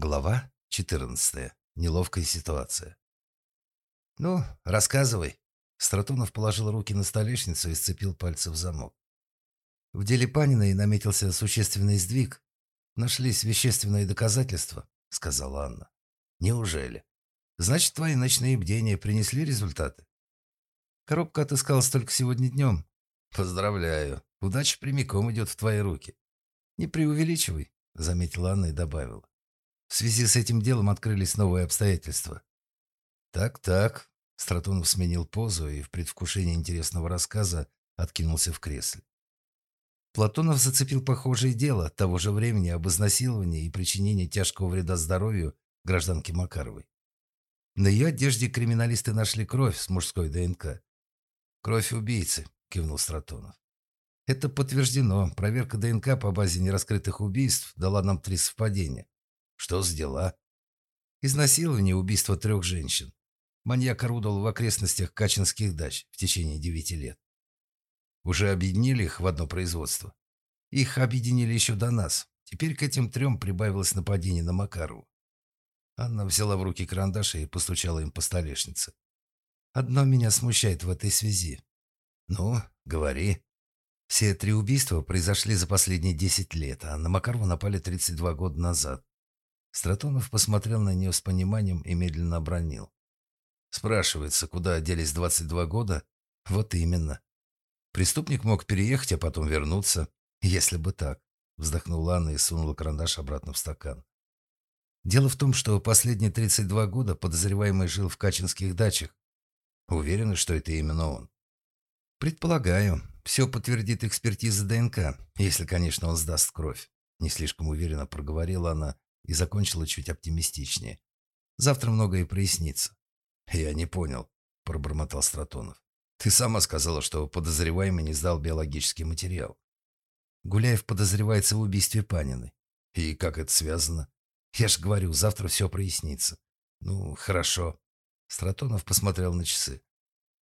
Глава 14. Неловкая ситуация. «Ну, рассказывай». Стратонов положил руки на столешницу и сцепил пальцы в замок. В деле Паниной наметился существенный сдвиг. Нашлись вещественные доказательства, сказала Анна. Неужели? Значит, твои ночные бдения принесли результаты? Коробка отыскалась только сегодня днем. Поздравляю. Удача прямиком идет в твои руки. Не преувеличивай, заметила Анна и добавила. В связи с этим делом открылись новые обстоятельства. «Так-так», — Стратонов сменил позу и в предвкушении интересного рассказа откинулся в кресле. Платонов зацепил похожее дело того же времени об изнасиловании и причинении тяжкого вреда здоровью гражданки Макаровой. На ее одежде криминалисты нашли кровь с мужской ДНК. «Кровь убийцы», — кивнул Стратонов. «Это подтверждено. Проверка ДНК по базе нераскрытых убийств дала нам три совпадения. Что с дела? Изнасилование и убийство трех женщин. Маньяк орудовал в окрестностях Качинских дач в течение девяти лет. Уже объединили их в одно производство. Их объединили еще до нас. Теперь к этим трем прибавилось нападение на Макарову. Анна взяла в руки карандаш и постучала им по столешнице. «Одно меня смущает в этой связи». «Ну, говори». Все три убийства произошли за последние десять лет, а на Макарову напали 32 года назад. Стратонов посмотрел на нее с пониманием и медленно обронил. Спрашивается, куда делись 22 года? Вот именно. Преступник мог переехать, а потом вернуться. Если бы так. Вздохнула Анна и сунула карандаш обратно в стакан. Дело в том, что последние 32 года подозреваемый жил в Качинских дачах. Уверены, что это именно он? Предполагаю. Все подтвердит экспертиза ДНК, если, конечно, он сдаст кровь. Не слишком уверенно проговорила она, и закончила чуть оптимистичнее. Завтра многое прояснится. Я не понял, пробормотал Стратонов. Ты сама сказала, что подозреваемый не сдал биологический материал. Гуляев подозревается в убийстве Паниной. И как это связано? Я ж говорю, завтра все прояснится. Ну, хорошо. Стратонов посмотрел на часы.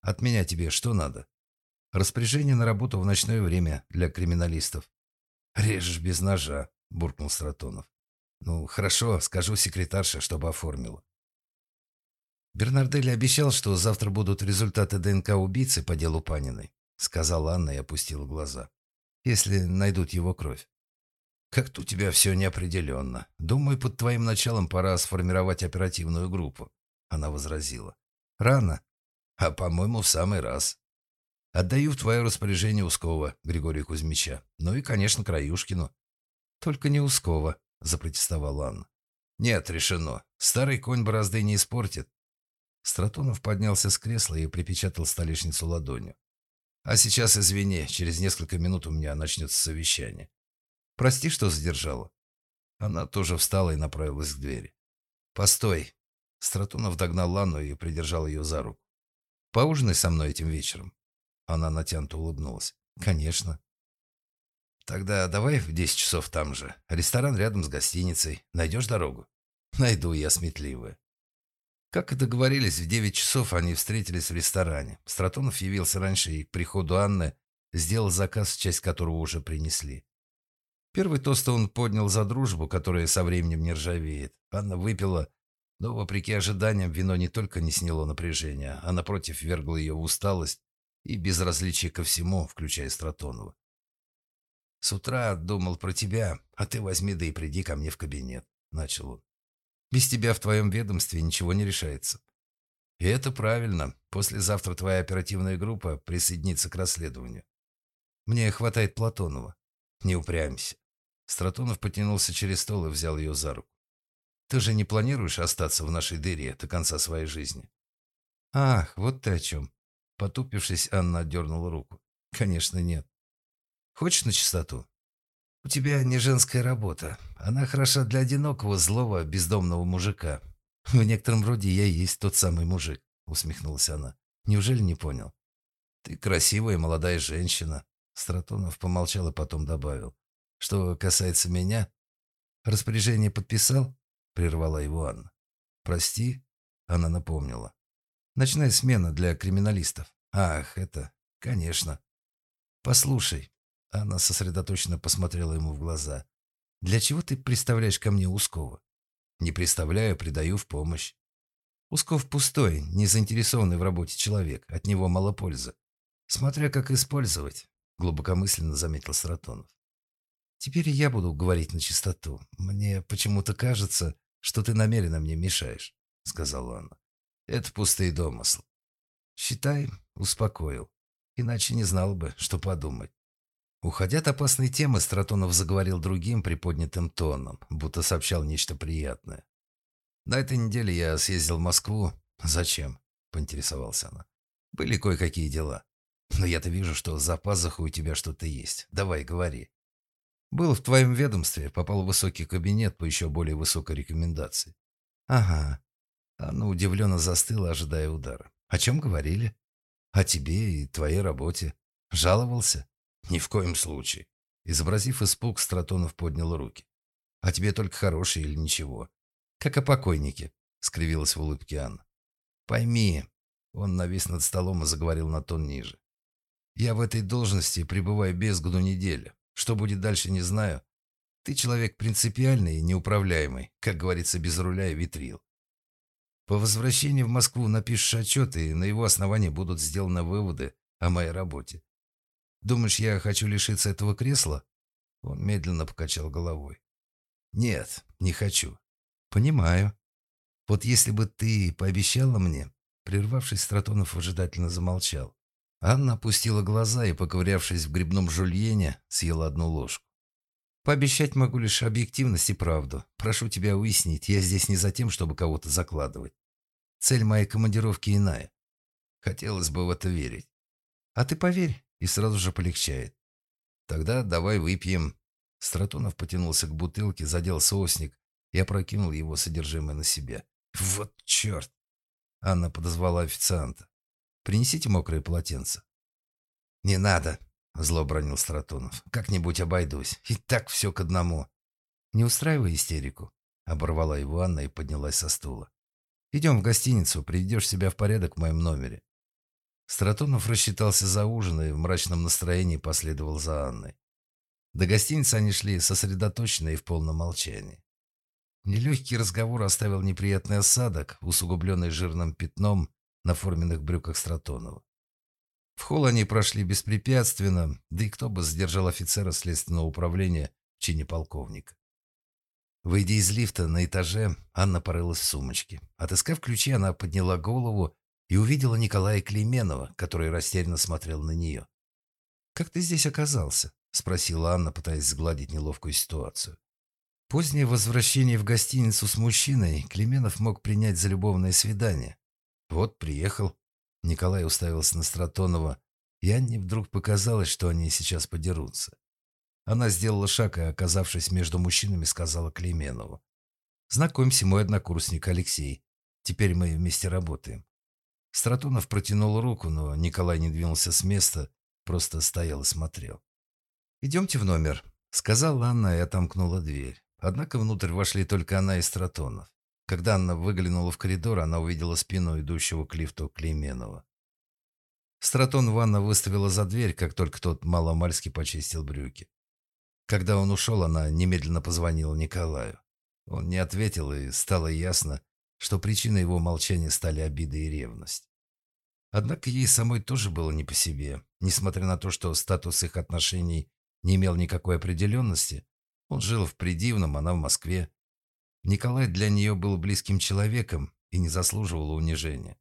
От меня тебе что надо? Распоряжение на работу в ночное время для криминалистов. Режешь без ножа, буркнул Стратонов. «Ну, хорошо, скажу секретарше, чтобы оформила». Бернарделли обещал, что завтра будут результаты ДНК убийцы по делу Паниной, сказала Анна и опустила глаза. Если найдут его кровь. Как-то у тебя все неопределенно. Думаю, под твоим началом пора сформировать оперативную группу. Она возразила. Рано. А, по-моему, в самый раз. Отдаю в твое распоряжение Ускова, Григория Кузьмича. Ну и, конечно, Краюшкину. Только не Ускова, запротестовал Анна. «Нет, решено. Старый конь борозды не испортит». Стратонов поднялся с кресла и припечатал столешницу ладонью. «А сейчас, извини, через несколько минут у меня начнется совещание. Прости, что задержала». Она тоже встала и направилась к двери. «Постой!» Стратонов догнал Ланну и придержал ее за руку. «Поужинай со мной этим вечером». Она натянуто улыбнулась. «Конечно. Тогда давай в 10 часов там же. Ресторан рядом с гостиницей. Найдешь дорогу? Найду, я сметливая. Как и договорились, в 9 часов они встретились в ресторане. Стратонов явился раньше и к приходу Анны сделал заказ, часть которого уже принесли. Первый тост он поднял за дружбу, которая со временем не ржавеет. Анна выпила, но, вопреки ожиданиям, вино не только не сняло напряжение, а, напротив, вергло ее в усталость и безразличие ко всему, включая Стратонова. «С утра думал про тебя, а ты возьми да и приди ко мне в кабинет», — начал он. «Без тебя в твоем ведомстве ничего не решается». «И это правильно. Послезавтра твоя оперативная группа присоединится к расследованию. Мне хватает Платонова. Не упрямься». Стратонов потянулся через стол и взял ее за руку. «Ты же не планируешь остаться в нашей дыре до конца своей жизни?» «Ах, вот ты о чем». Потупившись, Анна отдернула руку. «Конечно, нет. Хочешь на чистоту? У тебя не женская работа. Она хороша для одинокого, злого, бездомного мужика. В некотором роде я и есть тот самый мужик, усмехнулась она. Неужели не понял? Ты красивая молодая женщина. Стратонов помолчал и потом добавил. Что касается меня, распоряжение подписал? Прервала его Анна. Прости, она напомнила. Ночная смена для криминалистов. Ах, это, конечно. Послушай, она сосредоточенно посмотрела ему в глаза. «Для чего ты представляешь ко мне Ускова? Не представляю, придаю в помощь. Усков пустой, не заинтересованный в работе человек. От него мало пользы. Смотря как использовать, глубокомысленно заметил Стратонов. Теперь я буду говорить на чистоту. Мне почему-то кажется, что ты намеренно мне мешаешь, сказала она. Это пустые домыслы. Считай, успокоил. Иначе не знал бы, что подумать. Уходя от опасной темы, Стратонов заговорил другим приподнятым тоном, будто сообщал нечто приятное. На этой неделе я съездил в Москву. Зачем? Поинтересовался она. Были кое-какие дела. Но я-то вижу, что за пазухой у тебя что-то есть. Давай, говори. Был в твоем ведомстве, попал в высокий кабинет по еще более высокой рекомендации. Ага. Она удивленно застыла, ожидая удара. О чем говорили? О тебе и твоей работе. Жаловался? Ни в коем случае. Изобразив испуг, Стратонов поднял руки. А тебе только хорошие или ничего? «Как о покойнике», — скривилась в улыбке Анна. «Пойми», — он навис над столом и заговорил на тон ниже. «Я в этой должности пребываю без году недели. Что будет дальше, не знаю. Ты человек принципиальный и неуправляемый, как говорится, без руля и витрил. По возвращении в Москву напишешь отчет, и на его основании будут сделаны выводы о моей работе. Думаешь, я хочу лишиться этого кресла?» Он медленно покачал головой. «Нет, не хочу. «Понимаю. Вот если бы ты пообещала мне...» Прервавшись, Стратонов выжидательно замолчал. Анна опустила глаза и, поковырявшись в грибном жульене, съела одну ложку. «Пообещать могу лишь объективность и правду. Прошу тебя уяснить, я здесь не за тем, чтобы кого-то закладывать. Цель моей командировки иная. Хотелось бы в это верить. А ты поверь, и сразу же полегчает. Тогда давай выпьем». Стратонов потянулся к бутылке, задел соусник, и опрокинул его содержимое на себя. «Вот черт!» Анна подозвала официанта. «Принесите мокрое полотенце». «Не надо», — зло бронил Стратонов. «Как-нибудь обойдусь. И так все к одному». «Не устраивай истерику», — оборвала его Анна и поднялась со стула. «Идем в гостиницу, приведешь себя в порядок в моем номере». Стратонов рассчитался за ужин и в мрачном настроении последовал за Анной. До гостиницы они шли сосредоточенные и в полном молчании. Нелегкий разговор оставил неприятный осадок, усугубленный жирным пятном на форменных брюках Стратонова. В холл они прошли беспрепятственно, да и кто бы задержал офицера следственного управления в чине полковника. Выйдя из лифта на этаже, Анна порылась в сумочке. Отыскав ключи, она подняла голову и увидела Николая Клейменова, который растерянно смотрел на нее. «Как ты здесь оказался?» – спросила Анна, пытаясь сгладить неловкую ситуацию. Позднее возвращение в гостиницу с мужчиной Клеменов мог принять за любовное свидание. Вот приехал. Николай уставился на Стратонова, и Анне вдруг показалось, что они сейчас подерутся. Она сделала шаг и, оказавшись между мужчинами, сказала Клеменову. «Знакомься, мой однокурсник Алексей. Теперь мы вместе работаем». Стратонов протянул руку, но Николай не двинулся с места, просто стоял и смотрел. «Идемте в номер», — сказала Анна и отомкнула дверь. Однако внутрь вошли только она и Стратонов. Когда Анна выглянула в коридор, она увидела спину идущего к лифту Клейменова. Стратон Ванна выставила за дверь, как только тот маломальски почистил брюки. Когда он ушел, она немедленно позвонила Николаю. Он не ответил, и стало ясно, что причиной его молчания стали обиды и ревность. Однако ей самой тоже было не по себе. Несмотря на то, что статус их отношений не имел никакой определенности, он жил в Придивном, она в Москве. Николай для нее был близким человеком и не заслуживал унижения.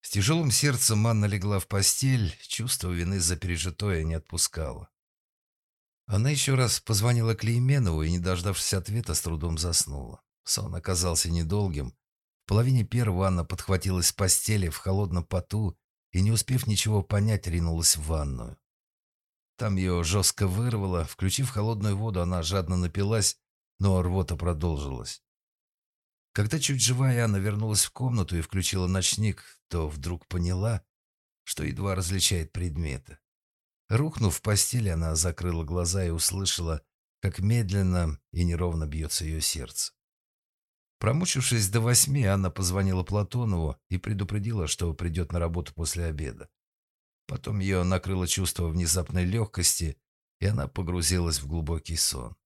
С тяжелым сердцем Анна легла в постель, чувство вины за пережитое не отпускало. Она еще раз позвонила Клейменову и, не дождавшись ответа, с трудом заснула. Сон оказался недолгим. В половине первого Анна подхватилась с постели в холодном поту и, не успев ничего понять, ринулась в ванную. Там ее жестко вырвало. Включив холодную воду, она жадно напилась, но рвота продолжилась. Когда чуть живая Анна вернулась в комнату и включила ночник, то вдруг поняла, что едва различает предметы. Рухнув в постели, она закрыла глаза и услышала, как медленно и неровно бьется ее сердце. Промучившись до восьми, Анна позвонила Платонову и предупредила, что придет на работу после обеда. Потом ее накрыло чувство внезапной легкости, и она погрузилась в глубокий сон.